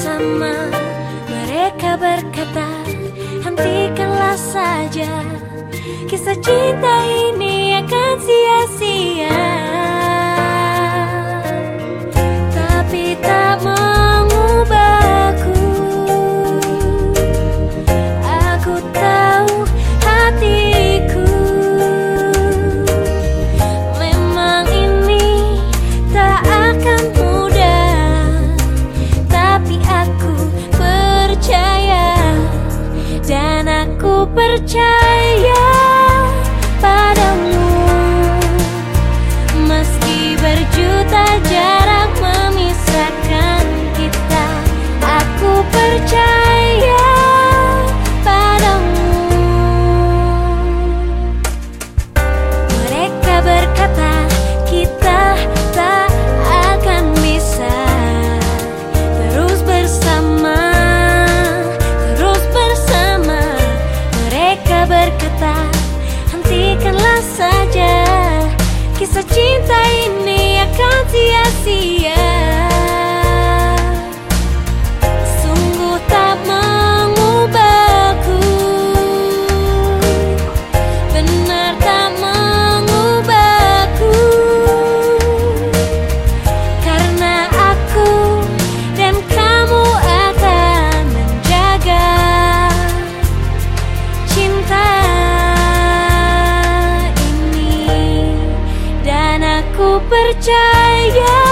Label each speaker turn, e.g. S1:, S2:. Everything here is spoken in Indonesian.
S1: bersama. Mereka berkata hentikanlah saja. Kisah cinta ini akan sia-sia. percaya Hentikanlah saja. Kisah cinta ini akan sia-sia. percaya.